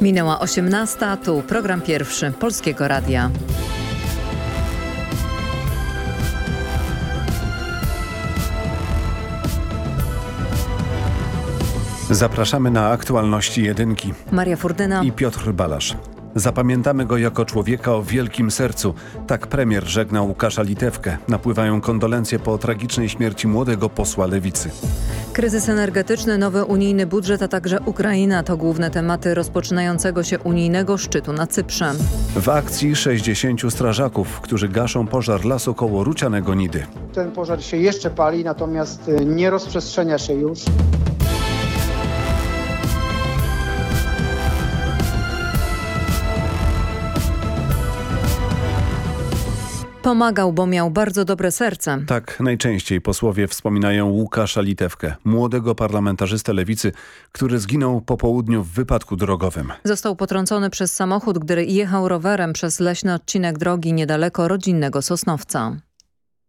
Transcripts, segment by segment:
Minęła 18, tu program pierwszy Polskiego Radia. Zapraszamy na aktualności jedynki. Maria Furdyna i Piotr Balasz. Zapamiętamy go jako człowieka o wielkim sercu. Tak premier żegnał Łukasza Litewkę. Napływają kondolencje po tragicznej śmierci młodego posła Lewicy. Kryzys energetyczny, nowy unijny budżet, a także Ukraina to główne tematy rozpoczynającego się unijnego szczytu na Cyprze. W akcji 60 strażaków, którzy gaszą pożar lasu koło Rucianego Nidy. Ten pożar się jeszcze pali, natomiast y, nie rozprzestrzenia się już. Pomagał, bo miał bardzo dobre serce. Tak najczęściej posłowie wspominają Łukasza Litewkę, młodego parlamentarzystę lewicy, który zginął po południu w wypadku drogowym. Został potrącony przez samochód, gdy jechał rowerem przez leśny odcinek drogi niedaleko rodzinnego Sosnowca.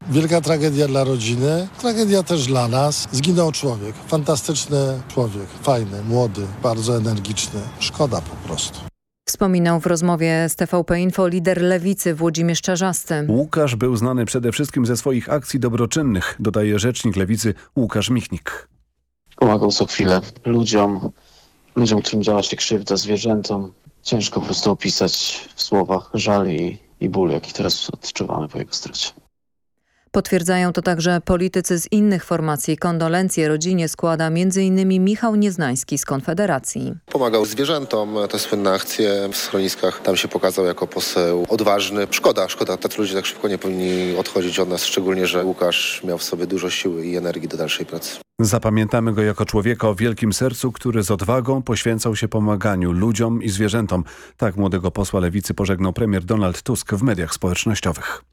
Wielka tragedia dla rodziny, tragedia też dla nas. Zginął człowiek, fantastyczny człowiek, fajny, młody, bardzo energiczny. Szkoda po prostu. Wspominał w rozmowie z TVP Info lider lewicy Włodzimierz Czarzasty. Łukasz był znany przede wszystkim ze swoich akcji dobroczynnych, dodaje rzecznik lewicy Łukasz Michnik. Pomagał co chwilę ludziom, ludziom, którym działa się krzywda, zwierzętom. Ciężko po prostu opisać w słowach żal i, i ból, jaki teraz odczuwamy po jego stracie. Potwierdzają to także politycy z innych formacji. Kondolencje rodzinie składa m.in. Michał Nieznański z Konfederacji. Pomagał zwierzętom, te słynne akcje w schroniskach. Tam się pokazał jako poseł odważny. Szkoda, szkoda. Tacy ludzie tak szybko nie powinni odchodzić od nas, szczególnie, że Łukasz miał w sobie dużo siły i energii do dalszej pracy. Zapamiętamy go jako człowieka o wielkim sercu, który z odwagą poświęcał się pomaganiu ludziom i zwierzętom. Tak młodego posła lewicy pożegnał premier Donald Tusk w mediach społecznościowych.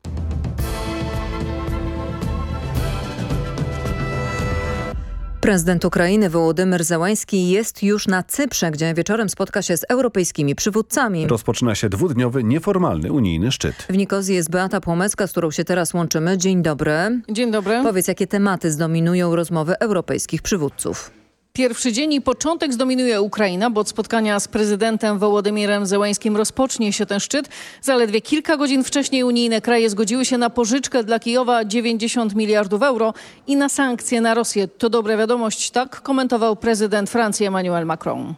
Prezydent Ukrainy Wołodymyr Załański jest już na Cyprze, gdzie wieczorem spotka się z europejskimi przywódcami. Rozpoczyna się dwudniowy, nieformalny unijny szczyt. W Nikozji jest Beata Płomecka, z którą się teraz łączymy. Dzień dobry. Dzień dobry. Powiedz, jakie tematy zdominują rozmowy europejskich przywódców? Pierwszy dzień i początek zdominuje Ukraina, bo od spotkania z prezydentem Wołodymirem Zełańskim rozpocznie się ten szczyt. Zaledwie kilka godzin wcześniej unijne kraje zgodziły się na pożyczkę dla Kijowa 90 miliardów euro i na sankcje na Rosję. To dobra wiadomość, tak komentował prezydent Francji Emmanuel Macron.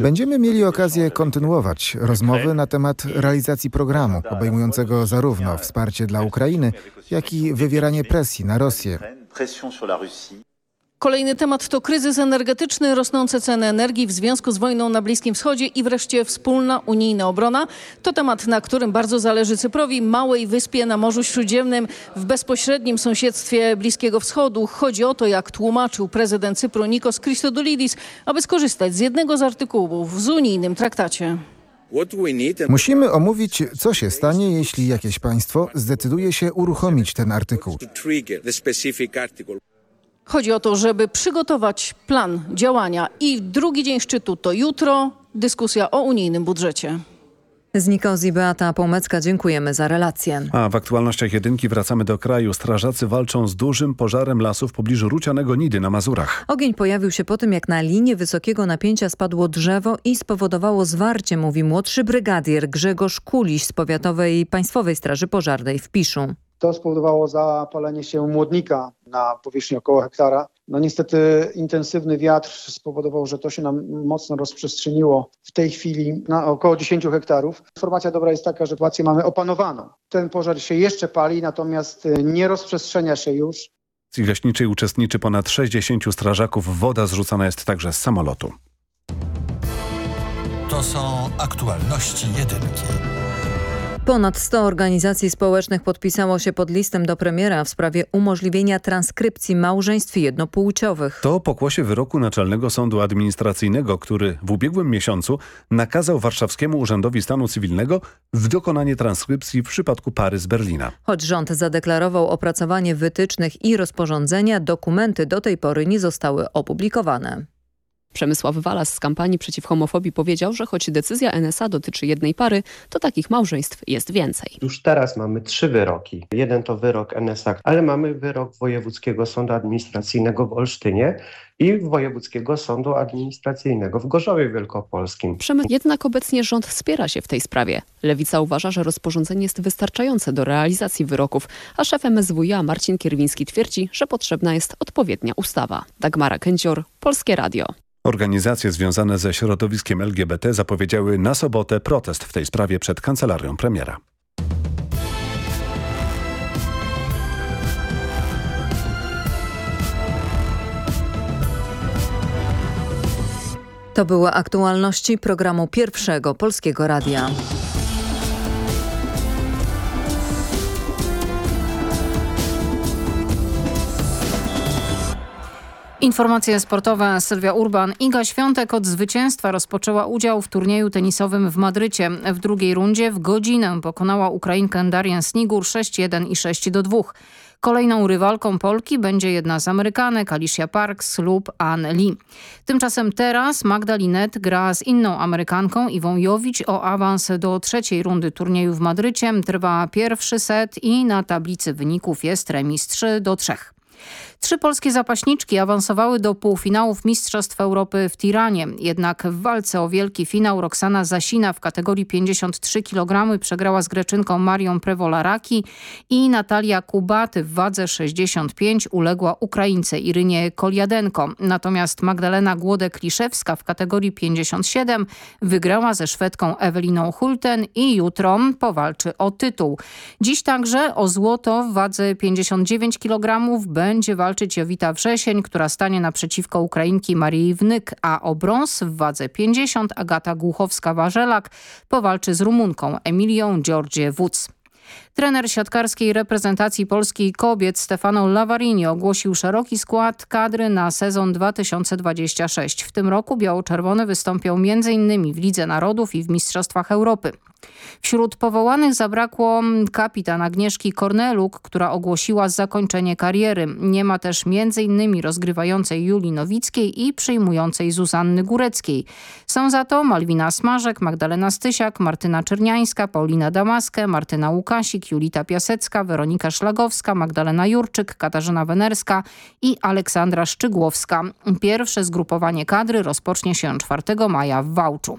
Będziemy mieli okazję kontynuować rozmowy na temat realizacji programu, obejmującego zarówno wsparcie dla Ukrainy, jak i wywieranie presji na Rosję. Kolejny temat to kryzys energetyczny, rosnące ceny energii w związku z wojną na Bliskim Wschodzie i wreszcie wspólna unijna obrona. To temat, na którym bardzo zależy Cyprowi, małej wyspie na Morzu Śródziemnym w bezpośrednim sąsiedztwie Bliskiego Wschodu. Chodzi o to, jak tłumaczył prezydent Cypru Nikos Christodoulidis, aby skorzystać z jednego z artykułów w unijnym traktacie. Musimy omówić, co się stanie, jeśli jakieś państwo zdecyduje się uruchomić ten artykuł. Chodzi o to, żeby przygotować plan działania i drugi dzień szczytu to jutro dyskusja o unijnym budżecie. Z Nikozji Beata Połmecka dziękujemy za relację. A w aktualnościach jedynki wracamy do kraju. Strażacy walczą z dużym pożarem lasu w pobliżu Rucianego Nidy na Mazurach. Ogień pojawił się po tym, jak na linii wysokiego napięcia spadło drzewo i spowodowało zwarcie, mówi młodszy brygadier Grzegorz Kuliś z Powiatowej Państwowej Straży Pożarnej w Piszu. To spowodowało zapalenie się młodnika na powierzchni około hektara. No niestety intensywny wiatr spowodował, że to się nam mocno rozprzestrzeniło w tej chwili na około 10 hektarów. Informacja dobra jest taka, że sytuację mamy opanowaną. Ten pożar się jeszcze pali, natomiast nie rozprzestrzenia się już. W leśniczej uczestniczy ponad 60 strażaków. Woda zrzucana jest także z samolotu. To są aktualności jedynki. Ponad 100 organizacji społecznych podpisało się pod listem do premiera w sprawie umożliwienia transkrypcji małżeństw jednopłciowych. To pokłosie wyroku Naczelnego Sądu Administracyjnego, który w ubiegłym miesiącu nakazał Warszawskiemu Urzędowi Stanu Cywilnego w dokonanie transkrypcji w przypadku pary z Berlina. Choć rząd zadeklarował opracowanie wytycznych i rozporządzenia, dokumenty do tej pory nie zostały opublikowane. Przemysław Walas z kampanii przeciw homofobii powiedział, że choć decyzja NSA dotyczy jednej pary, to takich małżeństw jest więcej. Już teraz mamy trzy wyroki. Jeden to wyrok NSA, ale mamy wyrok Wojewódzkiego Sądu Administracyjnego w Olsztynie i Wojewódzkiego Sądu Administracyjnego w Gorzowie Wielkopolskim. Przemy- Jednak obecnie rząd wspiera się w tej sprawie. Lewica uważa, że rozporządzenie jest wystarczające do realizacji wyroków, a szef MSWiA Marcin Kierwiński twierdzi, że potrzebna jest odpowiednia ustawa. Dagmara Kędzior, Polskie Radio. Organizacje związane ze środowiskiem LGBT zapowiedziały na sobotę protest w tej sprawie przed kancelarią premiera. To były aktualności programu Pierwszego Polskiego Radia. Informacje sportowe Sylwia Urban. Iga Świątek od zwycięstwa rozpoczęła udział w turnieju tenisowym w Madrycie. W drugiej rundzie w godzinę pokonała Ukrainkę Darian Snigur 6-1 i 6-2. Kolejną rywalką Polki będzie jedna z Amerykanek, Alicia Parks lub Ann Lee. Tymczasem teraz Magda Linet gra z inną Amerykanką Iwą Jowicz o awans do trzeciej rundy turnieju w Madrycie. Trwa pierwszy set i na tablicy wyników jest remis 3 do 3. Trzy polskie zapaśniczki awansowały do półfinałów Mistrzostw Europy w Tiranie. Jednak w walce o wielki finał Roxana Zasina w kategorii 53 kg przegrała z Greczynką Marią Prewolaraki i Natalia Kubaty w wadze 65 uległa Ukraińce Irynie Koliadenko. Natomiast Magdalena Głodek-Liszewska w kategorii 57 wygrała ze Szwedką Eweliną Hulten i jutro powalczy o tytuł. Dziś także o złoto w wadze 59 kg będzie walczyć Jowita Wrzesień, która stanie naprzeciwko Ukrainki Marii Wnyk, a o brąz w wadze 50 Agata Głuchowska-Warzelak powalczy z Rumunką Emilią Georgie Wódz. Trener siatkarskiej reprezentacji Polski kobiet Stefano Lavarini ogłosił szeroki skład kadry na sezon 2026. W tym roku biało-czerwone wystąpią m.in. w Lidze Narodów i w Mistrzostwach Europy. Wśród powołanych zabrakło kapitan Agnieszki Korneluk, która ogłosiła zakończenie kariery. Nie ma też m.in. rozgrywającej Julii Nowickiej i przyjmującej Zuzanny Góreckiej. Są za to Malwina Smarzek, Magdalena Stysiak, Martyna Czerniańska, Paulina Damaskę, Martyna Łukasik, Julita Piasecka, Weronika Szlagowska, Magdalena Jurczyk, Katarzyna Wenerska i Aleksandra Szczygłowska. Pierwsze zgrupowanie kadry rozpocznie się 4 maja w Wałczu.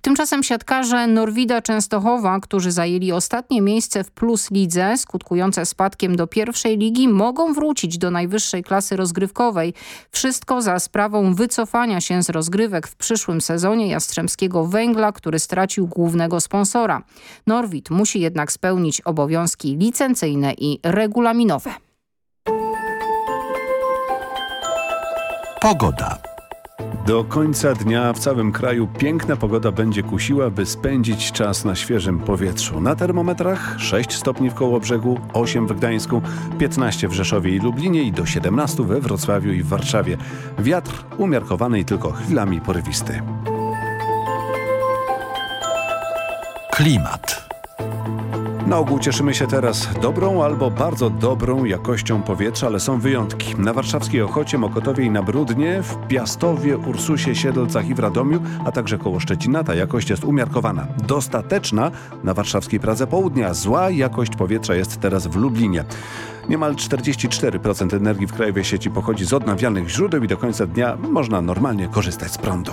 Tymczasem siatkarze Norwida Częstochowa, którzy zajęli ostatnie miejsce w Plus Lidze, skutkujące spadkiem do pierwszej ligi, mogą wrócić do najwyższej klasy rozgrywkowej. Wszystko za sprawą wycofania się z rozgrywek w przyszłym sezonie Jastrzębskiego Węgla, który stracił głównego sponsora. Norwid musi jednak spełnić obowiązki licencyjne i regulaminowe. Pogoda. Do końca dnia w całym kraju piękna pogoda będzie kusiła, by spędzić czas na świeżym powietrzu. Na termometrach 6 stopni w Kołobrzegu, 8 w Gdańsku, 15 w Rzeszowie i Lublinie i do 17 we Wrocławiu i w Warszawie. Wiatr umiarkowany i tylko chwilami porywisty. Klimat. Na ogół cieszymy się teraz dobrą albo bardzo dobrą jakością powietrza, ale są wyjątki. Na warszawskiej Ochocie, Mokotowie i na Brudnie, w Piastowie, Ursusie, Siedlcach i w Radomiu, a także koło Szczecina ta jakość jest umiarkowana. Dostateczna na warszawskiej Pradze Południa. Zła jakość powietrza jest teraz w Lublinie. Niemal 44% energii w krajowej sieci pochodzi z odnawialnych źródeł i do końca dnia można normalnie korzystać z prądu.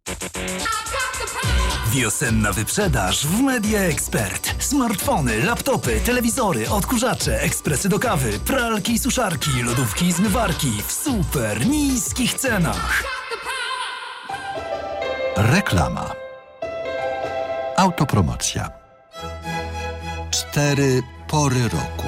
Wiosenna wyprzedaż w Media Expert. Smartfony, laptopy, telewizory, odkurzacze, ekspresy do kawy, pralki suszarki, lodówki i zmywarki w super niskich cenach. Reklama. Autopromocja. Cztery pory roku.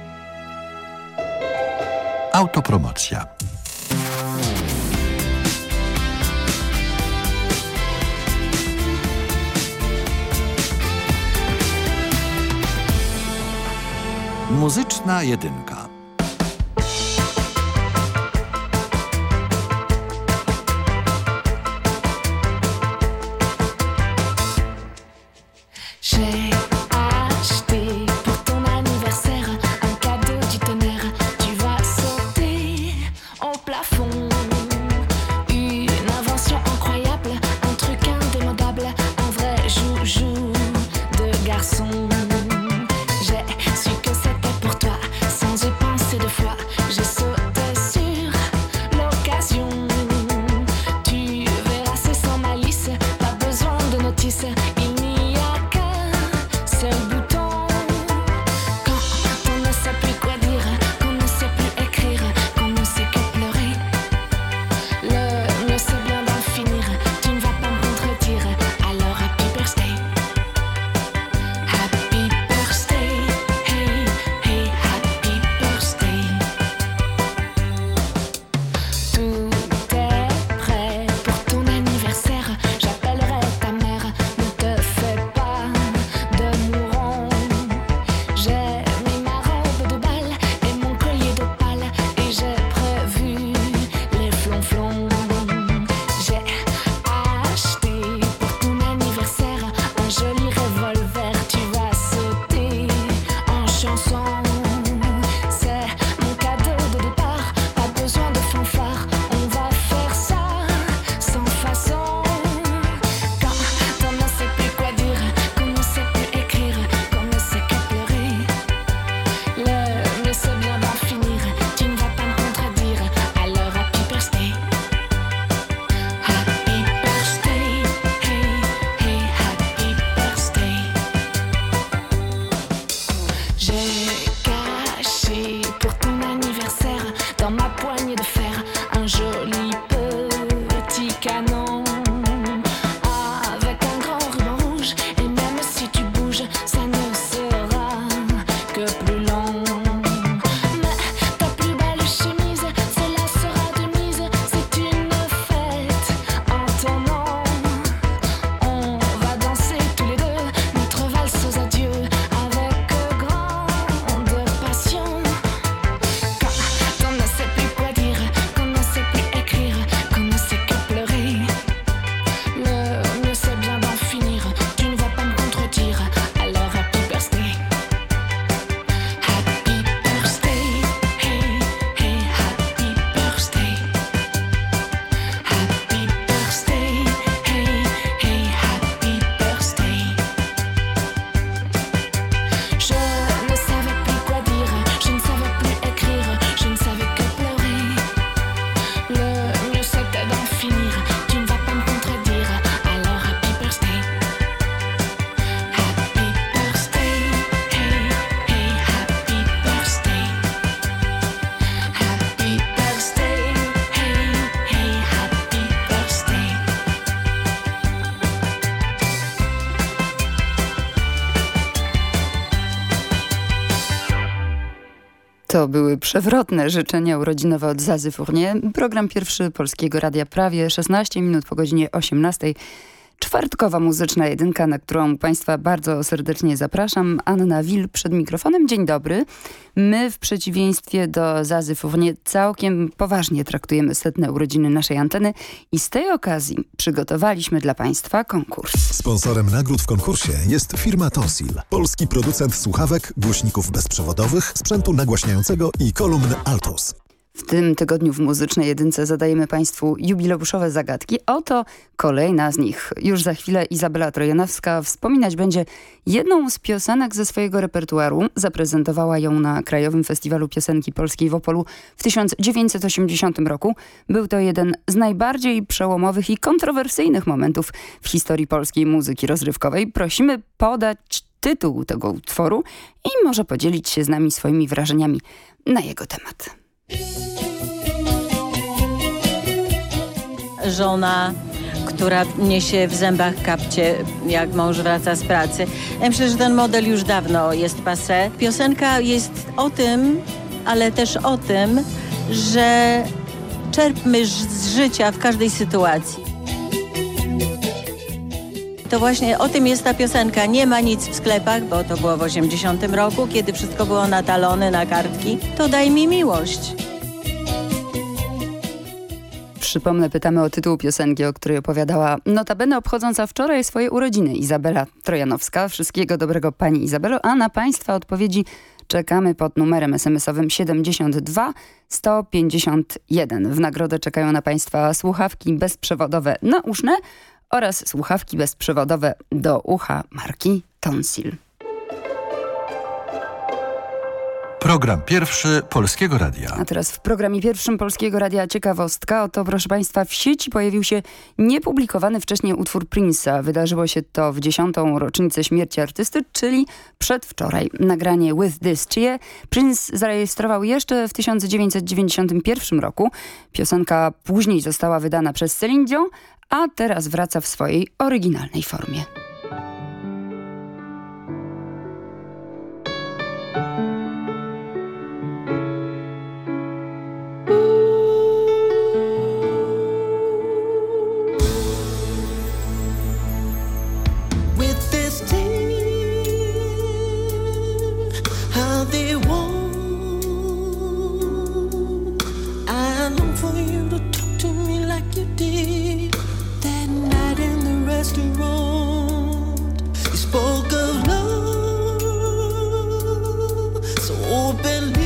Autopromocja. Muzyczna jedynka. Przewrotne życzenia urodzinowe od Zazy Fournier. Program pierwszy Polskiego Radia prawie 16 minut po godzinie 18. Czwartkowa muzyczna jedynka, na którą Państwa bardzo serdecznie zapraszam. Anna Wil przed mikrofonem. Dzień dobry. My w przeciwieństwie do Zazy Fournier całkiem poważnie traktujemy setne urodziny naszej anteny i z tej okazji przygotowaliśmy dla Państwa konkurs. Sponsorem nagród w konkursie jest firma Tonsil, polski producent słuchawek, głośników bezprzewodowych, sprzętu nagłaśniającego i kolumn Altos. W tym tygodniu w Muzycznej Jedynce zadajemy Państwu jubileuszowe zagadki. Oto kolejna z nich. Już za chwilę Izabela Trojanowska wspominać będzie jedną z piosenek ze swojego repertuaru. Zaprezentowała ją na Krajowym Festiwalu Piosenki Polskiej w Opolu w 1980 roku. Był to jeden z najbardziej przełomowych i kontrowersyjnych momentów w historii polskiej muzyki rozrywkowej. Prosimy podać tytuł tego utworu i może podzielić się z nami swoimi wrażeniami na jego temat. Żona, która niesie w zębach kapcie, jak mąż wraca z pracy. Ja myślę, że ten model już dawno jest passé. Piosenka jest o tym, ale też o tym, że czerpmy z życia w każdej sytuacji. To właśnie o tym jest ta piosenka. Nie ma nic w sklepach, bo to było w 80 roku, kiedy wszystko było na talony, na kartki. To daj mi miłość. Przypomnę, pytamy o tytuł piosenki, o której opowiadała notabene obchodząca wczoraj swoje urodziny Izabela Trojanowska. Wszystkiego dobrego Pani Izabelo, a na Państwa odpowiedzi czekamy pod numerem SMS-owym 72 151. W nagrodę czekają na Państwa słuchawki bezprzewodowe nauszne oraz słuchawki bezprzewodowe do ucha marki Tonsil. Program pierwszy Polskiego Radia. A teraz w programie pierwszym Polskiego Radia ciekawostka. Oto proszę Państwa w sieci pojawił się niepublikowany wcześniej utwór Prince'a. Wydarzyło się to w dziesiątą rocznicę śmierci artysty, czyli przedwczoraj. Nagranie With This Cheer Prince zarejestrował jeszcze w 1991 roku. Piosenka później została wydana przez Celine Dion, a teraz wraca w swojej oryginalnej formie. I long for you to talk to me like you did restaurant. You spoke of love so openly.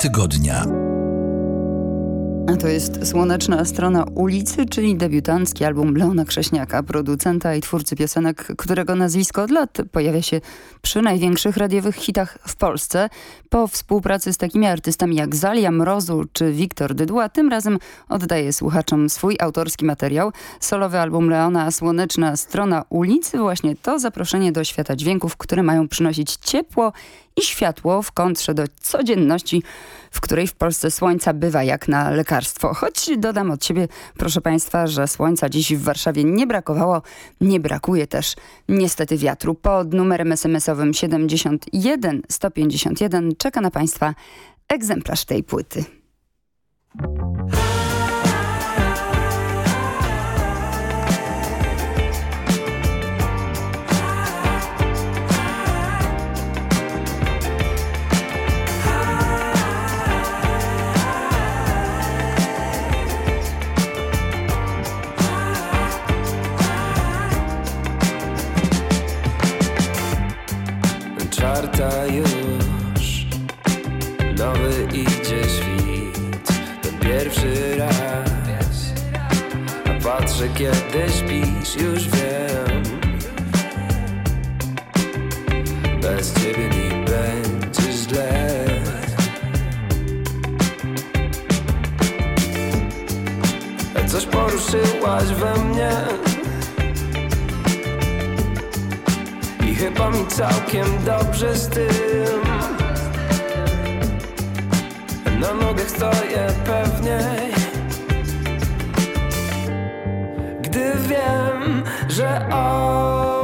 Tygodnia. A to jest Słoneczna Strona Ulicy, czyli debiutancki album Leona Krześniaka, producenta i twórcy piosenek, którego nazwisko od lat pojawia się przy największych radiowych hitach w Polsce. Po współpracy z takimi artystami jak Zalia Mrozu czy Wiktor Dydła, tym razem oddaje słuchaczom swój autorski materiał. Solowy album Leona Słoneczna Strona Ulicy, właśnie to zaproszenie do świata dźwięków, które mają przynosić ciepło i światło w kontrze do codzienności, w której w Polsce słońca bywa jak na lekarstwo. Choć dodam od siebie, proszę Państwa, że słońca dziś w Warszawie nie brakowało, nie brakuje też niestety wiatru. Pod numerem SMS-owym 71 151 czeka na Państwa egzemplarz tej płyty. Już, nowy idzie świt, ten pierwszy raz. A patrzę kiedy śpisz, już wiem. Bez ciebie mi będzie źle. Coś poruszyłaś we mnie. Chyba mi całkiem dobrze z tym. Na nogach stoję pewniej Gdy wiem, że obok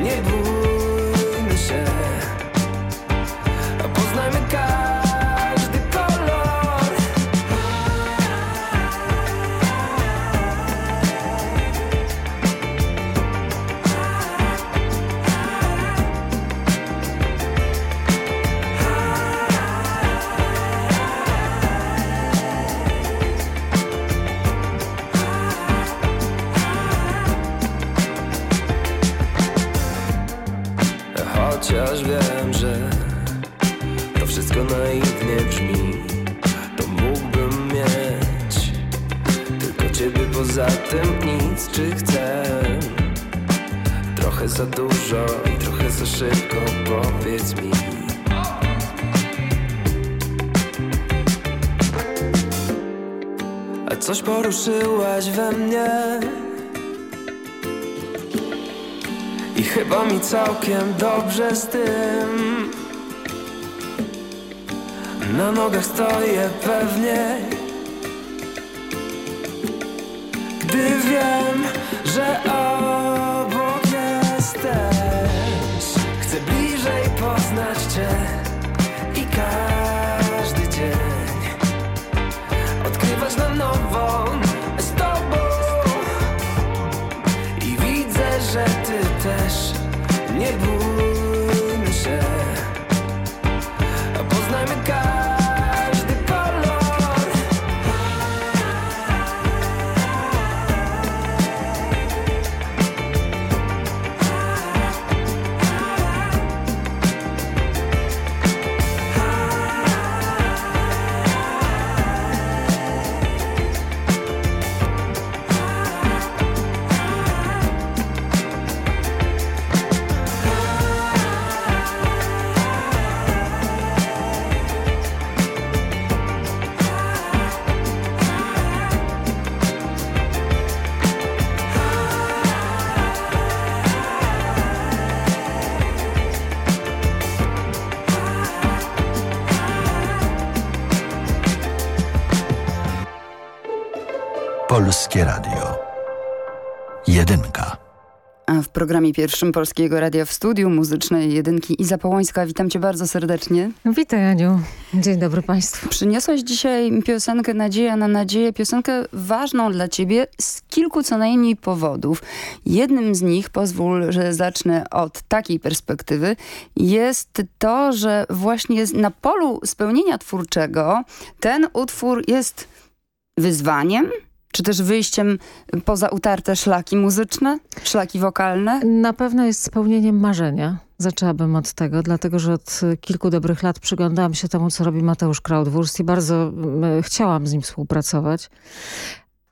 nie bójmy coś poruszyłaś we mnie. I chyba mi całkiem dobrze z tym. Na nogach stoję pewnie. Gdy wiem, że obok jesteś Chcę bliżej poznać Cię I każdy Polskie Radio. Jedynka. A W programie pierwszym Polskiego Radia w studiu muzycznej jedynki Iza Połońska. Witam cię bardzo serdecznie. Witaj Aniu. Dzień dobry Państwu. Przyniosłaś dzisiaj piosenkę Nadzieja na nadzieję, piosenkę ważną dla ciebie z kilku co najmniej powodów. Jednym z nich, pozwól, że zacznę od takiej perspektywy, jest to, że właśnie na polu spełnienia twórczego ten utwór jest wyzwaniem, czy też wyjściem poza utarte szlaki muzyczne, szlaki wokalne? Na pewno jest spełnieniem marzenia. Zaczęłabym od tego, dlatego że od kilku dobrych lat przyglądałam się temu, co robi Mateusz Krautwurst i bardzo mm, chciałam z nim współpracować.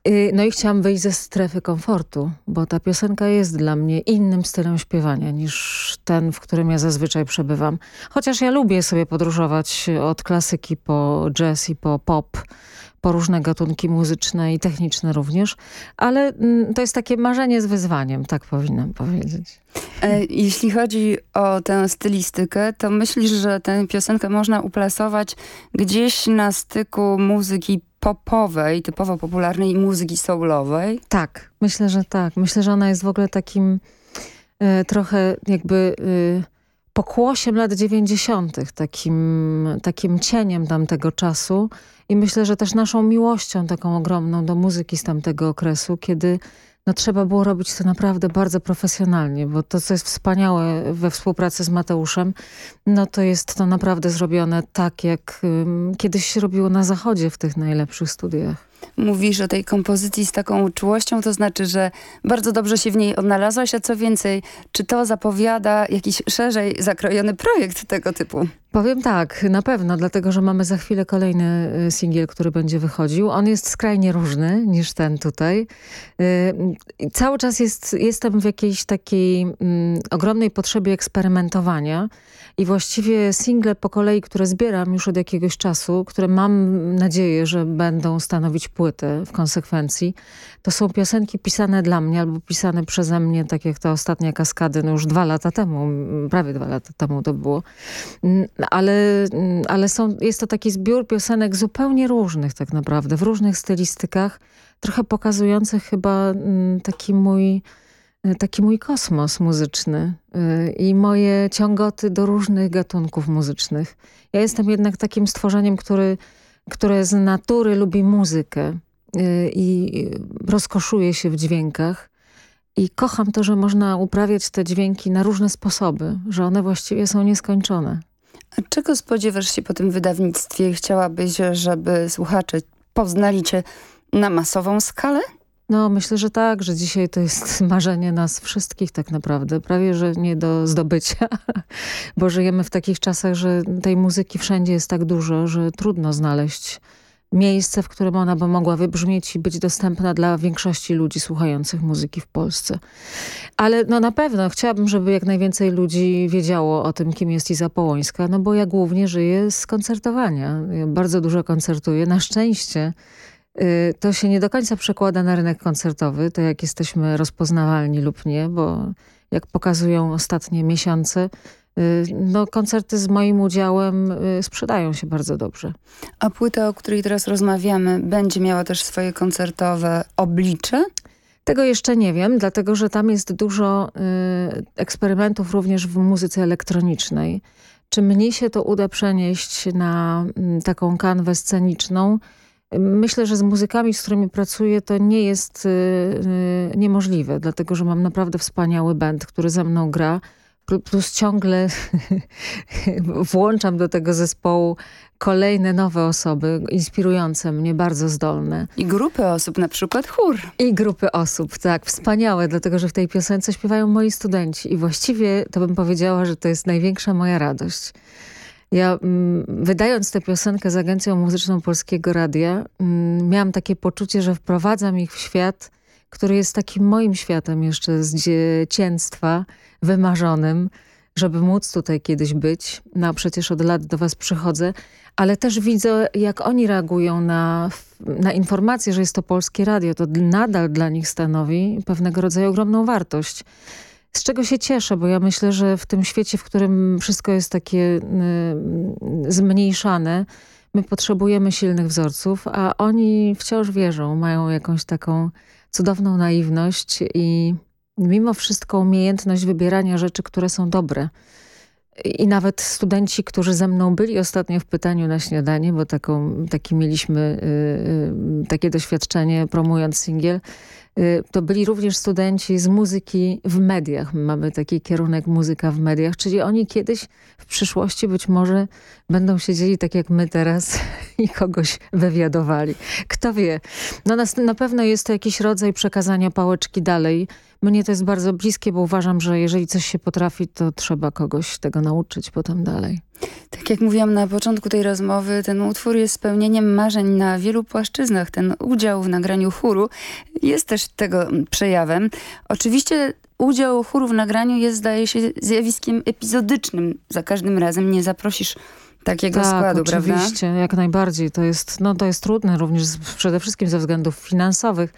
Y, No i chciałam wyjść ze strefy komfortu, bo ta piosenka jest dla mnie innym stylem śpiewania niż ten, w którym ja zazwyczaj przebywam. Chociaż ja lubię sobie podróżować od klasyki po jazz i po pop, po różne gatunki muzyczne i techniczne również, ale mm, to jest takie marzenie z wyzwaniem, tak powinnam powiedzieć. E, Jeśli chodzi o tę stylistykę, to myślisz, że tę piosenkę można uplasować gdzieś na styku muzyki popowej, typowo popularnej muzyki soulowej? Tak, myślę, że tak. Myślę, że ona jest w ogóle takim e, trochę jakby e, pokłosiem lat 90., takim, takim cieniem tamtego czasu i myślę, że też naszą miłością taką ogromną do muzyki z tamtego okresu, kiedy no, trzeba było robić to naprawdę bardzo profesjonalnie, bo to, co jest wspaniałe we współpracy z Mateuszem, no to jest to naprawdę zrobione tak, jak ym, kiedyś się robiło na zachodzie w tych najlepszych studiach. Mówisz o tej kompozycji z taką czułością, to znaczy, że bardzo dobrze się w niej odnalazłaś, a co więcej, czy to zapowiada jakiś szerzej zakrojony projekt tego typu? Powiem tak, na pewno, dlatego że mamy za chwilę kolejny y, singiel, który będzie wychodził. On jest skrajnie różny niż ten tutaj. Y, Cały czas jest, jestem w jakiejś takiej mm, ogromnej potrzebie eksperymentowania i właściwie single po kolei, które zbieram już od jakiegoś czasu, które mam nadzieję, że będą stanowić płytę w konsekwencji, to są piosenki pisane dla mnie albo pisane przeze mnie, tak jak ta ostatnia kaskady, no już dwa lata temu, prawie dwa lata temu to było. Mm, Ale, mm, ale są, jest to taki zbiór piosenek zupełnie różnych tak naprawdę, w różnych stylistykach, trochę pokazujących chyba mm, taki mój taki mój kosmos muzyczny y, i moje ciągoty do różnych gatunków muzycznych. Ja jestem jednak takim stworzeniem, który, które z natury lubi muzykę y, i rozkoszuje się w dźwiękach. I kocham to, że można uprawiać te dźwięki na różne sposoby, że one właściwie są nieskończone. A czego spodziewasz się po tym wydawnictwie? Chciałabyś, żeby słuchacze poznali cię na masową skalę? No, myślę, że tak, że dzisiaj to jest marzenie nas wszystkich tak naprawdę. Prawie, że nie do zdobycia, bo żyjemy w takich czasach, że tej muzyki wszędzie jest tak dużo, że trudno znaleźć miejsce, w którym ona by mogła wybrzmieć i być dostępna dla większości ludzi słuchających muzyki w Polsce. Ale no na pewno chciałabym, żeby jak najwięcej ludzi wiedziało o tym, kim jest Iza Połońska, no bo ja głównie żyję z koncertowania. Ja bardzo dużo koncertuję. Na szczęście to się nie do końca przekłada na rynek koncertowy, to jak jesteśmy rozpoznawalni lub nie, bo jak pokazują ostatnie miesiące, y, no koncerty z moim udziałem y, sprzedają się bardzo dobrze. A płyta, o której teraz rozmawiamy, będzie miała też swoje koncertowe oblicze? Tego jeszcze nie wiem, dlatego że tam jest dużo y, eksperymentów również w muzyce elektronicznej. Czy mnie się to uda przenieść na mm, taką kanwę sceniczną? Myślę, że z muzykami, z którymi pracuję, to nie jest y, y, niemożliwe, dlatego że mam naprawdę wspaniały band, który ze mną gra. Pl- Plus ciągle włączam do tego zespołu kolejne nowe osoby, inspirujące mnie, bardzo zdolne. I grupy osób, na przykład chór. I grupy osób, tak. Wspaniałe, dlatego że w tej piosence śpiewają moi studenci. I właściwie to bym powiedziała, że to jest największa moja radość. Ja mm, wydając tę piosenkę z Agencją Muzyczną Polskiego Radia, mm, miałam takie poczucie, że wprowadzam ich w świat, który jest takim moim światem jeszcze z dzieciństwa, wymarzonym, żeby móc tutaj kiedyś być. No przecież od lat do was przychodzę, ale też widzę, jak oni reagują na, na informację, że jest to polskie radio. To nadal dla nich stanowi pewnego rodzaju ogromną wartość. Z czego się cieszę, bo ja myślę, że w tym świecie, w którym wszystko jest takie y, zmniejszane, my potrzebujemy silnych wzorców, a oni wciąż wierzą, mają jakąś taką cudowną naiwność i mimo wszystko umiejętność wybierania rzeczy, które są dobre. I nawet studenci, którzy ze mną byli ostatnio w pytaniu na śniadanie, bo taką, taki mieliśmy y, y, takie doświadczenie promując singiel, y, to byli również studenci z muzyki w mediach. Mamy taki kierunek muzyka w mediach, czyli oni kiedyś w przyszłości być może będą siedzieli tak jak my teraz i kogoś wywiadowali. Kto wie. No na, na pewno jest to jakiś rodzaj przekazania pałeczki dalej. Mnie to jest bardzo bliskie, bo uważam, że jeżeli coś się potrafi, to trzeba kogoś tego nauczyć potem dalej. Tak jak mówiłam na początku tej rozmowy, ten utwór jest spełnieniem marzeń na wielu płaszczyznach. Ten udział w nagraniu chóru jest też tego przejawem. Oczywiście udział chóru w nagraniu jest, zdaje się, zjawiskiem epizodycznym. Za każdym razem nie zaprosisz takiego tak, składu, oczywiście, prawda? jak najbardziej. To jest, no, to jest trudne również z, przede wszystkim ze względów finansowych.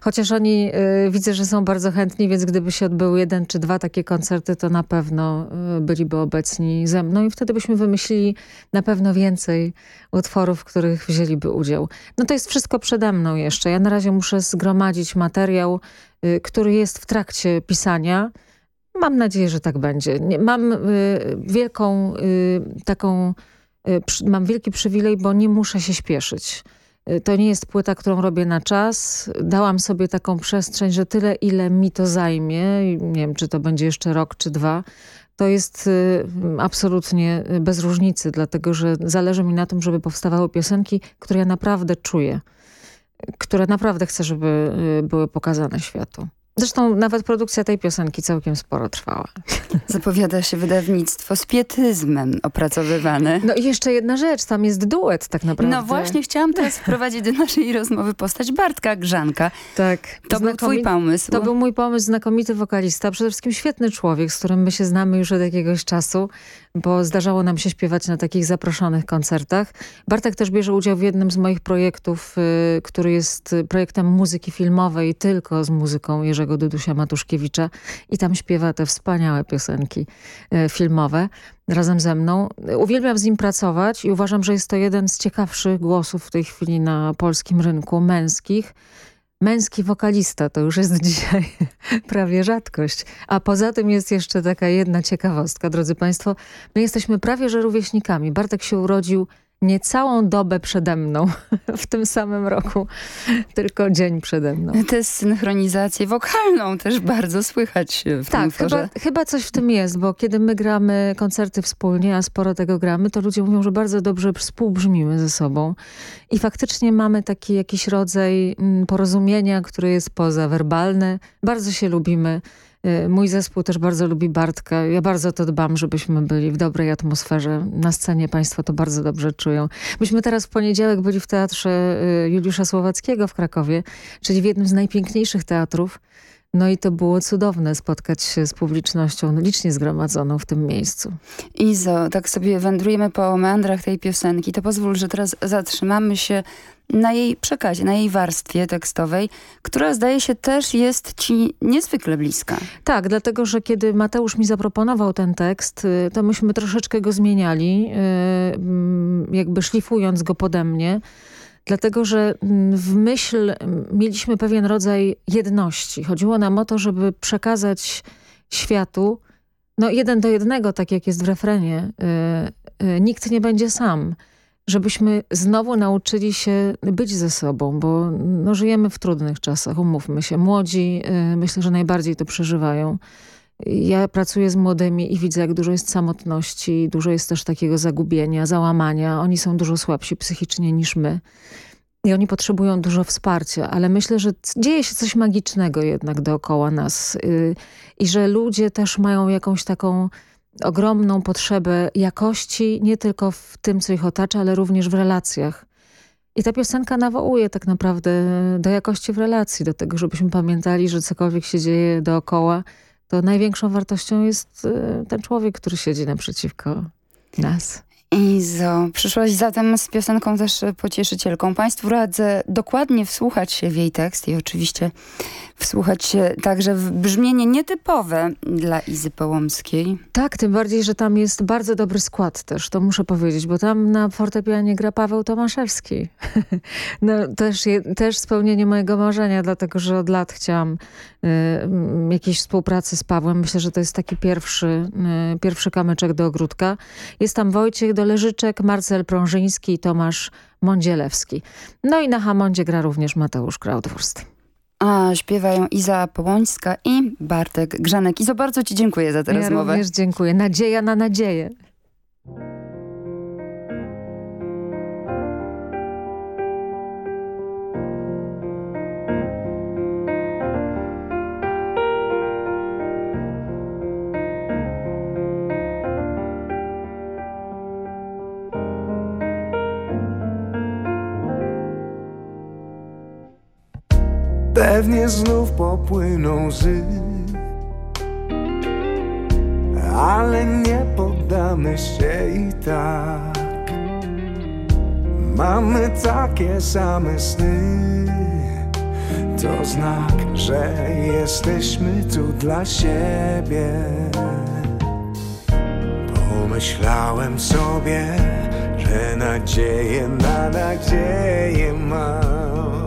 Chociaż oni y, widzę, że są bardzo chętni, więc gdyby się odbyły jeden czy dwa takie koncerty, to na pewno y, byliby obecni ze mną i wtedy byśmy wymyślili na pewno więcej utworów, w których wzięliby udział. No to jest wszystko przede mną jeszcze. Ja na razie muszę zgromadzić materiał, y, który jest w trakcie pisania. Mam nadzieję, że tak będzie. Mam y, wielką y, taką, y, przy, mam wielki przywilej, bo nie muszę się śpieszyć. Y, To nie jest płyta, którą robię na czas. Dałam sobie taką przestrzeń, że tyle, ile mi to zajmie, nie wiem, czy to będzie jeszcze rok, czy dwa, to jest y, absolutnie bez różnicy, dlatego że zależy mi na tym, żeby powstawały piosenki, które ja naprawdę czuję, które naprawdę chcę, żeby y, były pokazane światu. Zresztą nawet produkcja tej piosenki całkiem sporo trwała. Zapowiada się wydawnictwo z pietyzmem opracowywane. No i jeszcze jedna rzecz, tam jest duet tak naprawdę. No właśnie, chciałam teraz wprowadzić do naszej rozmowy postać Bartka Grzanka. Tak. To był twój pomysł. To był mój pomysł, znakomity wokalista, przede wszystkim świetny człowiek, z którym my się znamy już od jakiegoś czasu, bo zdarzało nam się śpiewać na takich zaproszonych koncertach. Bartek też bierze udział w jednym z moich projektów, y, który jest projektem muzyki filmowej, tylko z muzyką Jerzego Dudusia Matuszkiewicza i tam śpiewa te wspaniałe piosenki y, filmowe razem ze mną. Uwielbiam z nim pracować i uważam, że jest to jeden z ciekawszych głosów w tej chwili na polskim rynku męskich. Męski wokalista to już jest dzisiaj prawie rzadkość. A poza tym jest jeszcze taka jedna ciekawostka, drodzy Państwo. My jesteśmy prawie że rówieśnikami. Bartek się urodził niecałą dobę przede mną w tym samym roku, tylko dzień przede mną. Tę synchronizację wokalną też bardzo słychać w Tak, tym chyba, utworze. chyba coś w tym jest, bo kiedy my gramy koncerty wspólnie, a sporo tego gramy, to ludzie mówią, że bardzo dobrze współbrzmimy ze sobą. I faktycznie mamy taki jakiś rodzaj mm, porozumienia, który jest pozawerbalny. Bardzo się lubimy. Y, Mój zespół też bardzo lubi Bartka. Ja bardzo to dbam, żebyśmy byli w dobrej atmosferze. Na scenie państwo to bardzo dobrze czują. Myśmy teraz w poniedziałek byli w Teatrze y, Juliusza Słowackiego w Krakowie, czyli w jednym z najpiękniejszych teatrów. No i to było cudowne spotkać się z publicznością no, licznie zgromadzoną w tym miejscu. Izo, tak sobie wędrujemy po meandrach tej piosenki, to pozwól, że teraz zatrzymamy się na jej przekazie, na jej warstwie tekstowej, która zdaje się też jest ci niezwykle bliska. Tak, dlatego, że kiedy Mateusz mi zaproponował ten tekst, y, to myśmy troszeczkę go zmieniali, y, mm, jakby szlifując go pode mnie. Dlatego, że mm, w myśl mm, mieliśmy pewien rodzaj jedności. Chodziło nam o to, żeby przekazać światu, no jeden do jednego, tak jak jest w refrenie, y, nikt nie będzie sam. Żebyśmy znowu nauczyli się być ze sobą, bo no, żyjemy w trudnych czasach, umówmy się. Młodzi y, myślę, że najbardziej to przeżywają. Ja pracuję z młodymi i widzę, jak dużo jest samotności, dużo jest też takiego zagubienia, załamania. Oni są dużo słabsi psychicznie niż my. I oni potrzebują dużo wsparcia, ale myślę, że dzieje się coś magicznego jednak dookoła nas yy, i że ludzie też mają jakąś taką ogromną potrzebę jakości, nie tylko w tym, co ich otacza, ale również w relacjach. I ta piosenka nawołuje tak naprawdę do jakości w relacji, do tego, żebyśmy pamiętali, że cokolwiek się dzieje dookoła, to największą wartością jest y, ten człowiek, który siedzi naprzeciwko nas. Izo, przyszłaś zatem z piosenką też pocieszycielką. Państwu radzę dokładnie wsłuchać się w jej tekst i oczywiście wsłuchać się także w brzmienie nietypowe dla Izy Połomskiej. Tak, tym bardziej, że tam jest bardzo dobry skład też, to muszę powiedzieć, bo tam na fortepianie gra Paweł Tomaszewski. no, też, też spełnienie mojego marzenia, dlatego że od lat chciałam jakiejś współpracy z Pawłem. Myślę, że to jest taki pierwszy, y, pierwszy kamyczek do ogródka. Jest tam Wojciech Doleżyczek, Marcel Prążyński i Tomasz Mądzielewski. No i na Hamondzie gra również Mateusz Krautwurst. A śpiewają Iza Połońska i Bartek Grzanek. Izo, bardzo ci dziękuję za tę ja rozmowę. Ja również dziękuję. Nadzieja na nadzieję. Pewnie znów popłyną łzy. Ale nie poddamy się i tak. Mamy takie same sny. To znak, że jesteśmy tu dla siebie. Pomyślałem sobie, że nadzieję na nadzieję mam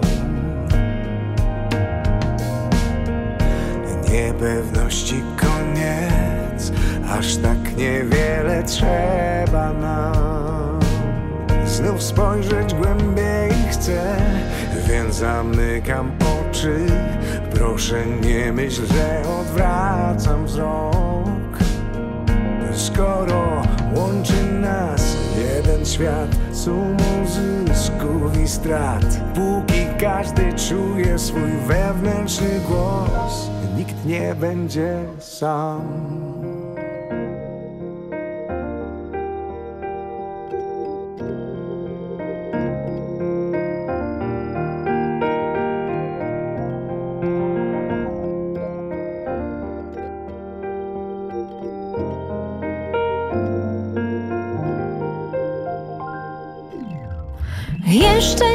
Niepewności koniec, aż tak niewiele trzeba nam. Znów spojrzeć głębiej chcę, więc zamykam oczy. Proszę nie myśl, że odwracam wzrok. Skoro łączy nas jeden świat, sumą zysków i strat, póki każdy czuje swój wewnętrzny głos nikt nie będzie sam. Jeszcze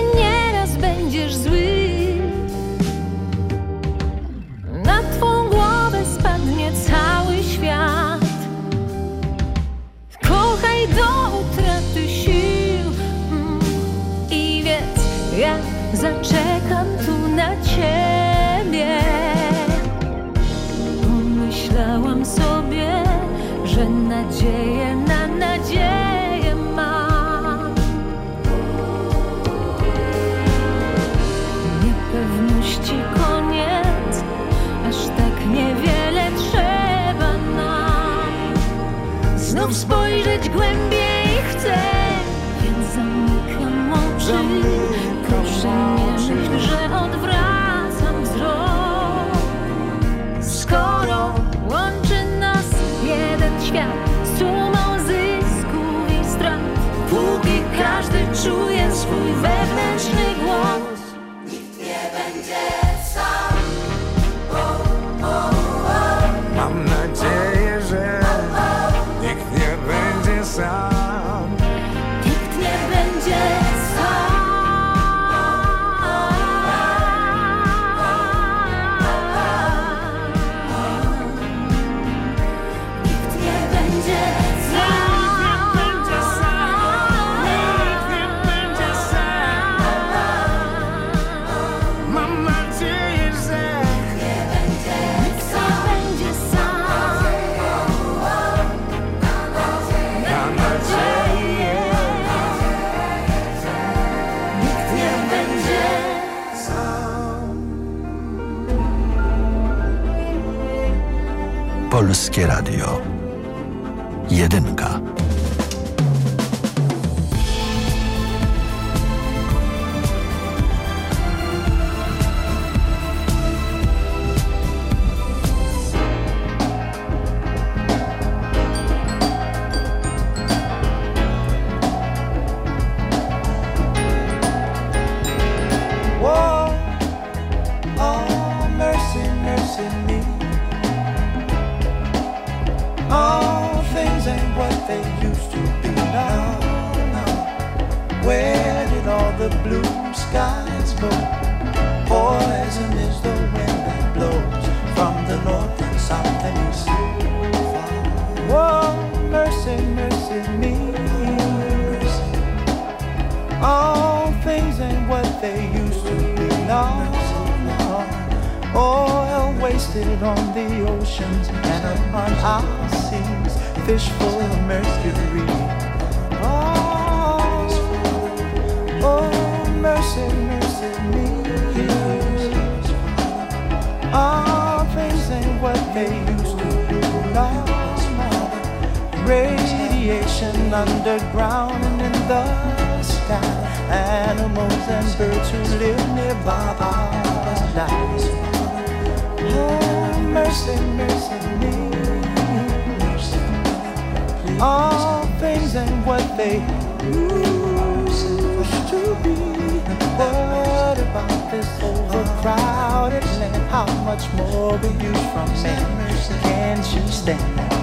On the oceans and upon our seas. Fish full of mercury. Oh, oh, mercy, mercy me. All things ain't what they used to be. No, no. Radiation underground and in the sky. Animals and birds who live nearby are dying. Mercy, mercy me. All things ain't what they used to be. What about this overcrowded land? How much more abuse from men Can't you stand?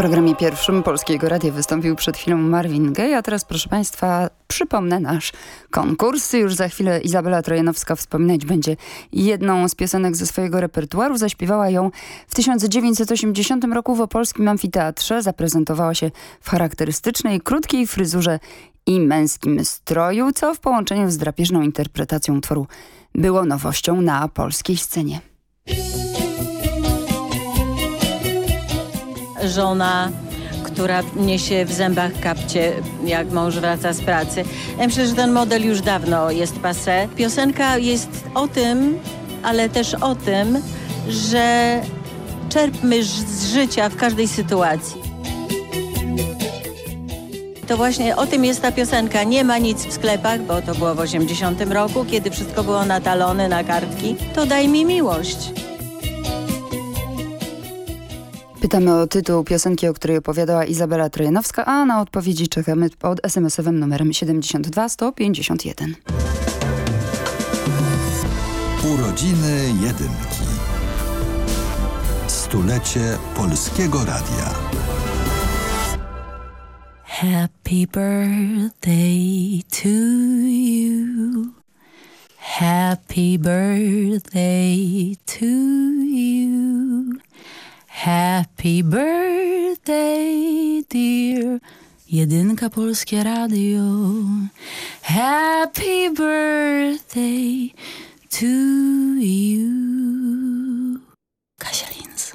Programie pierwszym Polskiego Radia wystąpił przed chwilą Marvin Gaye, a teraz proszę Państwa przypomnę nasz konkurs. Już za chwilę Izabela Trojanowska wspominać będzie jedną z piosenek ze swojego repertuaru. Zaśpiewała ją w 1980 roku w Opolskim Amfiteatrze. Zaprezentowała się w charakterystycznej, krótkiej fryzurze i męskim stroju, co w połączeniu z drapieżną interpretacją utworu było nowością na polskiej scenie. Żona, która niesie w zębach kapcie, jak mąż wraca z pracy. Ja myślę, że ten model już dawno jest passé. Piosenka jest o tym, ale też o tym, że czerpmy z życia w każdej sytuacji. To właśnie o tym jest ta piosenka. Nie ma nic w sklepach, bo to było w 80 roku, kiedy wszystko było na talony, na kartki. To daj mi miłość. Pytamy o tytuł piosenki, o której opowiadała Izabela Trojanowska, a na odpowiedzi czekamy pod SMS-owym numerem 72 151. Urodziny Jedynki. Stulecie Polskiego Radia. Happy birthday to you. Happy birthday to you. Happy birthday, dear. Jedynka Polskie Radio. Happy birthday to you. Kasia Linz.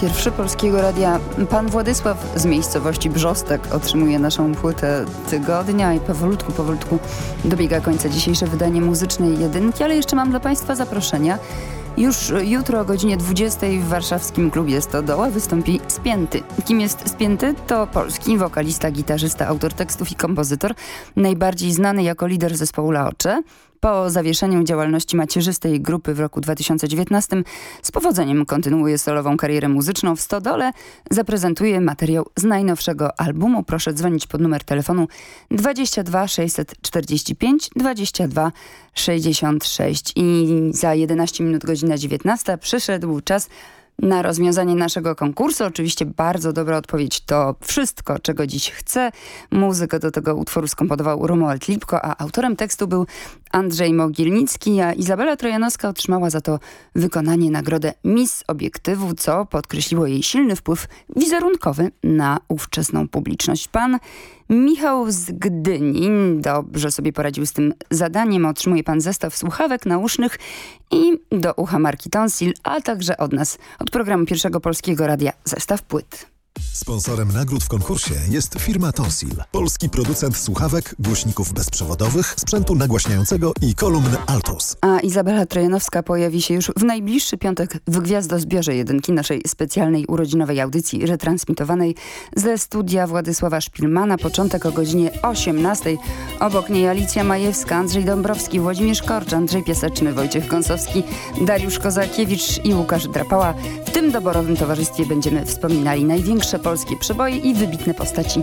Pierwszy Polskiego Radia. Pan Władysław z miejscowości Brzostek otrzymuje naszą płytę tygodnia i powolutku, powolutku dobiega końca dzisiejsze wydanie muzycznej jedynki, ale jeszcze mam dla Państwa zaproszenia. Już jutro o godzinie 20 w warszawskim klubie Stodoła wystąpi Spięty. Kim jest Spięty? To polski wokalista, gitarzysta, autor tekstów i kompozytor, najbardziej znany jako lider zespołu Laocze. Po zawieszeniu działalności macierzystej grupy w roku 2019 z powodzeniem kontynuuje solową karierę muzyczną w Stodole. Zaprezentuje materiał z najnowszego albumu. Proszę dzwonić pod numer telefonu 22 645 22 66. I za 11 minut godzina 19 przyszedł czas na rozwiązanie naszego konkursu. Oczywiście bardzo dobra odpowiedź to wszystko, czego dziś chcę. Muzykę do tego utworu skomponował Romuald Lipko, a autorem tekstu był Andrzej Mogilnicki, a Izabela Trojanowska otrzymała za to wykonanie nagrodę Miss Obiektywu, co podkreśliło jej silny wpływ wizerunkowy na ówczesną publiczność. Pan Michał z Gdyni dobrze sobie poradził z tym zadaniem. Otrzymuje pan zestaw słuchawek nausznych i do ucha marki Tonsil, a także od nas, od programu Pierwszego Polskiego Radia, zestaw płyt. Sponsorem nagród w konkursie jest firma Tonsil, polski producent słuchawek, głośników bezprzewodowych, sprzętu nagłaśniającego i kolumn Altos. A Izabela Trojanowska pojawi się już w najbliższy piątek w Gwiazdozbiorze jedynki naszej specjalnej urodzinowej audycji retransmitowanej ze studia Władysława Szpilmana. Początek o godzinie 18. Obok niej Alicja Majewska, Andrzej Dąbrowski, Włodzimierz Korcz, Andrzej Piaseczny, Wojciech Kąsowski, Dariusz Kozakiewicz i Łukasz Drapała. W tym doborowym towarzystwie będziemy wspominali największe polskie przeboje i wybitne postaci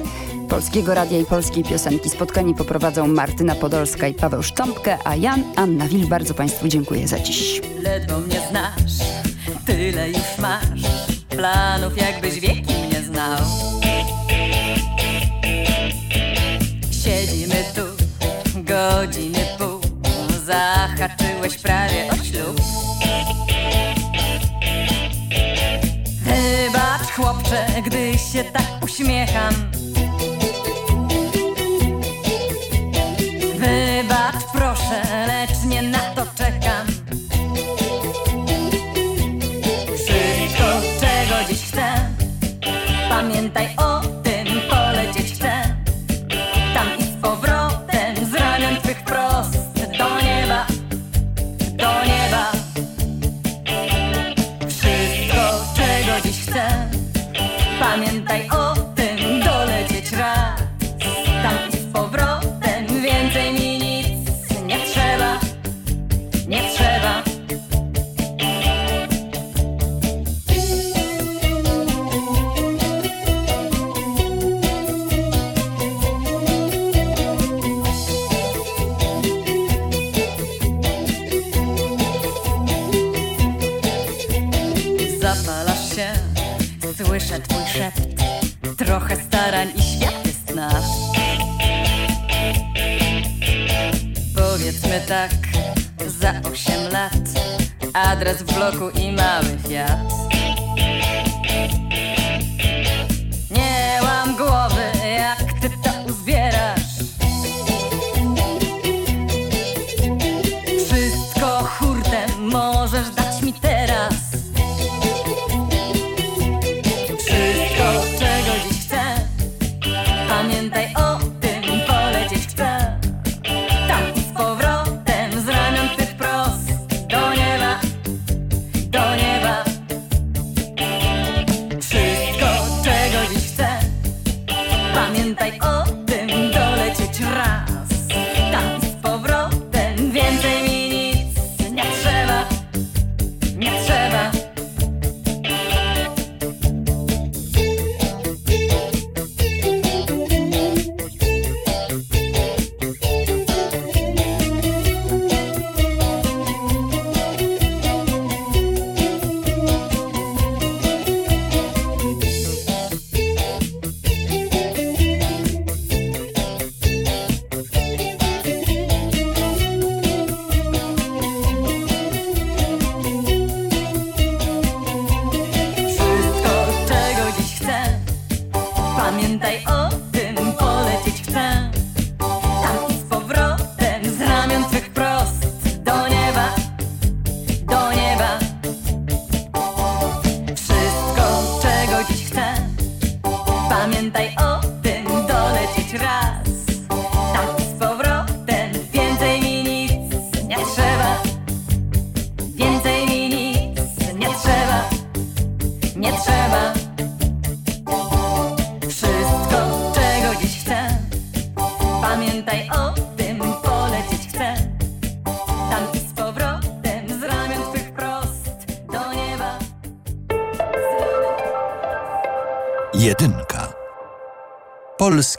Polskiego Radia i Polskiej Piosenki. Spotkanie poprowadzą Martyna Podolska i Paweł Szcząpkę, a Jan, Anna Wil. Bardzo Państwu dziękuję za dziś. Ledwo mnie znasz, tyle już masz planów, jakbyś wieki gdy się tak uśmiecham.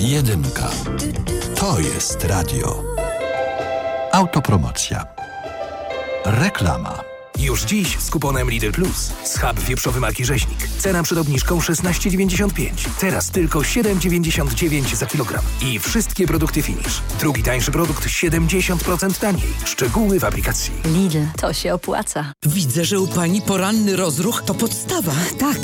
Jedynka. To jest radio. Autopromocja. Reklama. Już dziś z kuponem Lidl Plus. Schab wieprzowy marki Rzeźnik. Cena przed obniżką 16,95. Teraz tylko 7,99 za kilogram. I wszystkie produkty Finish. Drugi tańszy produkt 70% taniej. Szczegóły w aplikacji. Lidl, to się opłaca. Widzę, że u pani poranny rozruch to podstawa. Tak,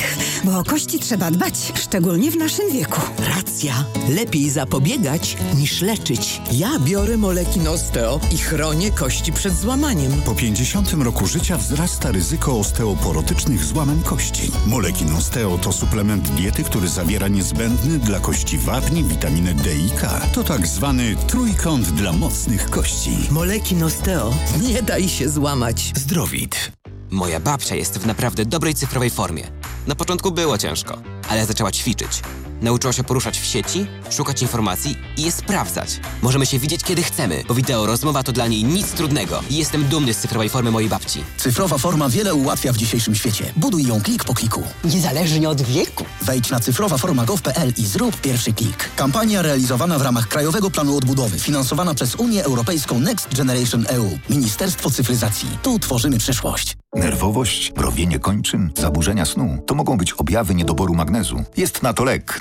bo o kości trzeba dbać, szczególnie w naszym wieku. Racja. Lepiej zapobiegać niż leczyć. Ja biorę Molekin Osteo i chronię kości przed złamaniem. Po 50 roku życia wzrasta ryzyko osteoporotycznych złamań kości. Molekin Osteo to suplement diety, który zawiera niezbędny dla kości wapni, witaminę D i K. To tak zwany trójkąt dla mocnych kości. Molekin Osteo. Nie daj się złamać. Zdrowit. Moja babcia jest w naprawdę dobrej cyfrowej formie. Na początku było ciężko, ale zaczęła ćwiczyć. Nauczyła się poruszać w sieci, szukać informacji i je sprawdzać. Możemy się widzieć kiedy chcemy, bo wideo rozmowa to dla niej nic trudnego. I jestem dumny z cyfrowej formy mojej babci. Cyfrowa forma wiele ułatwia w dzisiejszym świecie. Buduj ją klik po kliku. Niezależnie od wieku. Wejdź na cyfrowaforma.gov.pl i zrób pierwszy klik. Kampania realizowana w ramach Krajowego Planu Odbudowy, finansowana przez Unię Europejską Next Generation EU. Ministerstwo Cyfryzacji. Tu tworzymy przyszłość. Nerwowość, mrowienie kończyn, zaburzenia snu to mogą być objawy niedoboru magnezu. Jest na to lek.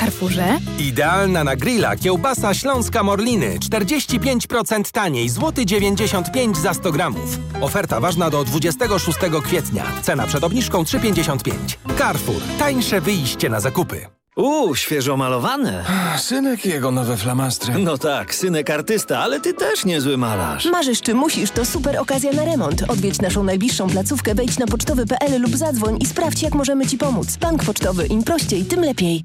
Carrefourze? Idealna na grilla kiełbasa śląska Morliny 45% taniej, złoty 95 za 100 gramów. Oferta ważna do 26 kwietnia. Cena przed obniżką 3,55. Carrefour. Tańsze wyjście na zakupy. Uuu, świeżo malowane. Synek jego nowe flamastry. No tak, synek artysta, ale ty też niezły malarz. Marzysz czy musisz, to super okazja na remont. Odwiedź naszą najbliższą placówkę, wejdź na pocztowy.pl lub zadzwoń i sprawdź, jak możemy Ci pomóc. Bank pocztowy, im prościej, tym lepiej.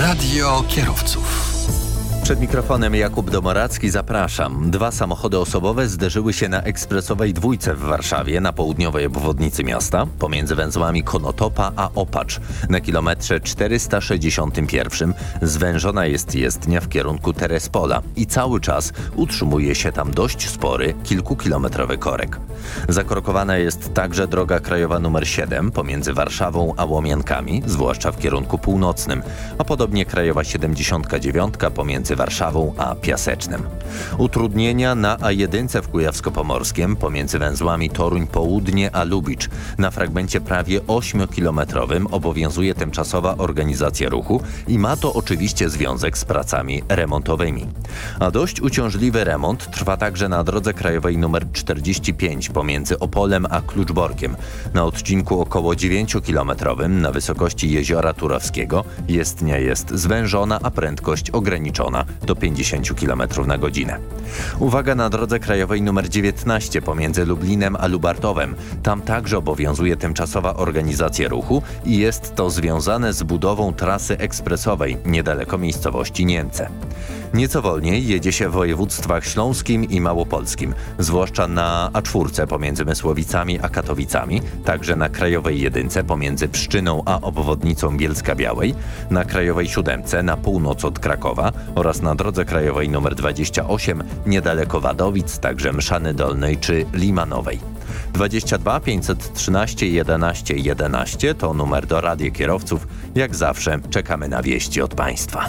Radio kierowców. Przed mikrofonem Jakub Domoracki zapraszam. Dwa samochody osobowe zderzyły się na ekspresowej dwójce w Warszawie na południowej obwodnicy miasta pomiędzy węzłami Konotopa a Opacz. Na kilometrze 461 zwężona jest jezdnia w kierunku Terespola i cały czas utrzymuje się tam dość spory, kilkukilometrowy korek. Zakorkowana jest także droga krajowa nr 7 pomiędzy Warszawą a Łomiankami, zwłaszcza w kierunku północnym, a podobnie krajowa 79 pomiędzy Warszawą a Piasecznym. Utrudnienia na A1 w Kujawsko-Pomorskiem pomiędzy węzłami Toruń Południe a Lubicz. Na fragmencie prawie 8-kilometrowym obowiązuje tymczasowa organizacja ruchu i ma to oczywiście związek z pracami remontowymi. A dość uciążliwy remont trwa także na drodze krajowej nr 45 pomiędzy Opolem a Kluczborkiem. Na odcinku około 9-kilometrowym na wysokości jeziora Turowskiego jezdnia jest zwężona, a prędkość ograniczona do 50 km na godzinę. Uwaga na drodze krajowej nr 19 pomiędzy Lublinem a Lubartowem. Tam także obowiązuje tymczasowa organizacja ruchu i jest to związane z budową trasy ekspresowej niedaleko miejscowości Niemce. Nieco wolniej jedzie się w województwach śląskim i małopolskim, zwłaszcza na A4 pomiędzy Mysłowicami a Katowicami, także na Krajowej Jedynce pomiędzy Pszczyną a obwodnicą Bielska Białej, na Krajowej Siódemce na północ od Krakowa na drodze krajowej nr 28 niedaleko Wadowic, także Mszany Dolnej czy Limanowej. 22 513 11 11 to numer do Rady Kierowców. Jak zawsze czekamy na wieści od Państwa.